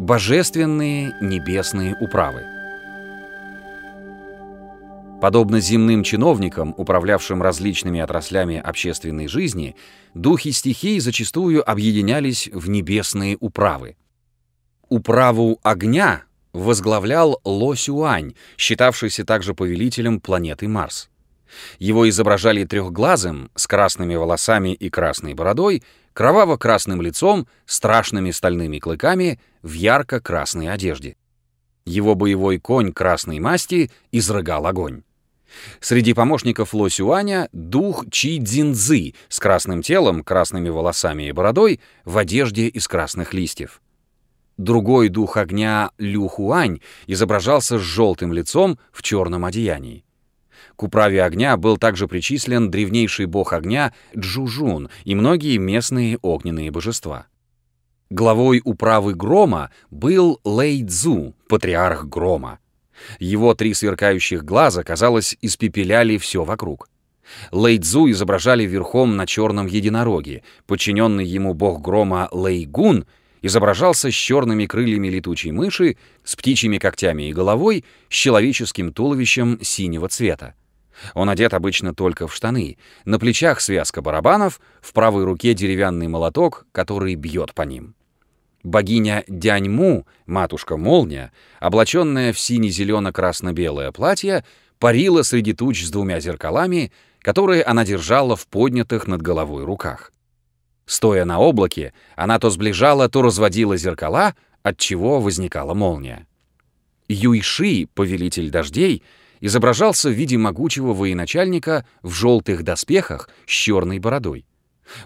Божественные небесные управы. Подобно земным чиновникам, управлявшим различными отраслями общественной жизни, духи стихий зачастую объединялись в небесные управы. Управу огня возглавлял Ло Сюань, считавшийся также повелителем планеты Марс. Его изображали трехглазым, с красными волосами и красной бородой, кроваво-красным лицом, страшными стальными клыками, в ярко-красной одежде. Его боевой конь красной масти изрыгал огонь. Среди помощников Ло Сюаня дух Чи Цзиньзы с красным телом, красными волосами и бородой в одежде из красных листьев. Другой дух огня Лю Хуань изображался с желтым лицом в черном одеянии. К управе огня был также причислен древнейший бог огня Джужун и многие местные огненные божества. Главой управы грома был Лэй Цзу, патриарх грома. Его три сверкающих глаза, казалось, испепеляли все вокруг. Лэй Цзу изображали верхом на черном единороге. Подчиненный ему бог грома Лэй Гун изображался с черными крыльями летучей мыши, с птичьими когтями и головой, с человеческим туловищем синего цвета. Он одет обычно только в штаны, на плечах связка барабанов, в правой руке деревянный молоток, который бьет по ним. Богиня Дяньму, матушка-молния, облаченная в сине-зелено-красно-белое платье, парила среди туч с двумя зеркалами, которые она держала в поднятых над головой руках. Стоя на облаке, она то сближала, то разводила зеркала, от чего возникала молния. Юйши, повелитель дождей, изображался в виде могучего военачальника в желтых доспехах с черной бородой.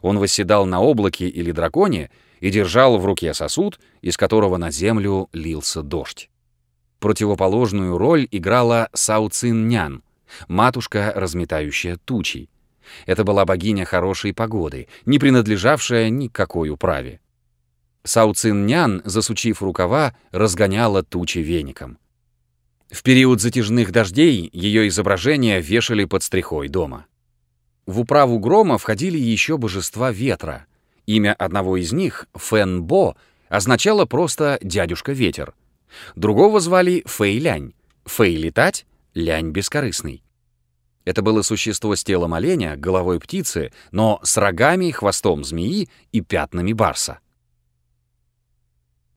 Он восседал на облаке или драконе и держал в руке сосуд, из которого на землю лился дождь. Противоположную роль играла Сао Цин матушка, разметающая тучи. Это была богиня хорошей погоды, не принадлежавшая никакой управе. Сао Цин засучив рукава, разгоняла тучи веником. В период затяжных дождей ее изображения вешали под стрихой дома. В управу грома входили еще божества ветра. Имя одного из них, Фэн Бо, означало просто «дядюшка ветер». Другого звали Фэй Лянь. Фэй летать, Лянь бескорыстный. Это было существо с телом оленя, головой птицы, но с рогами, хвостом змеи и пятнами барса.